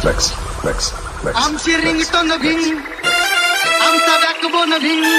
Flex, flex, flex. I'm sharing it on the wing. I'm the of.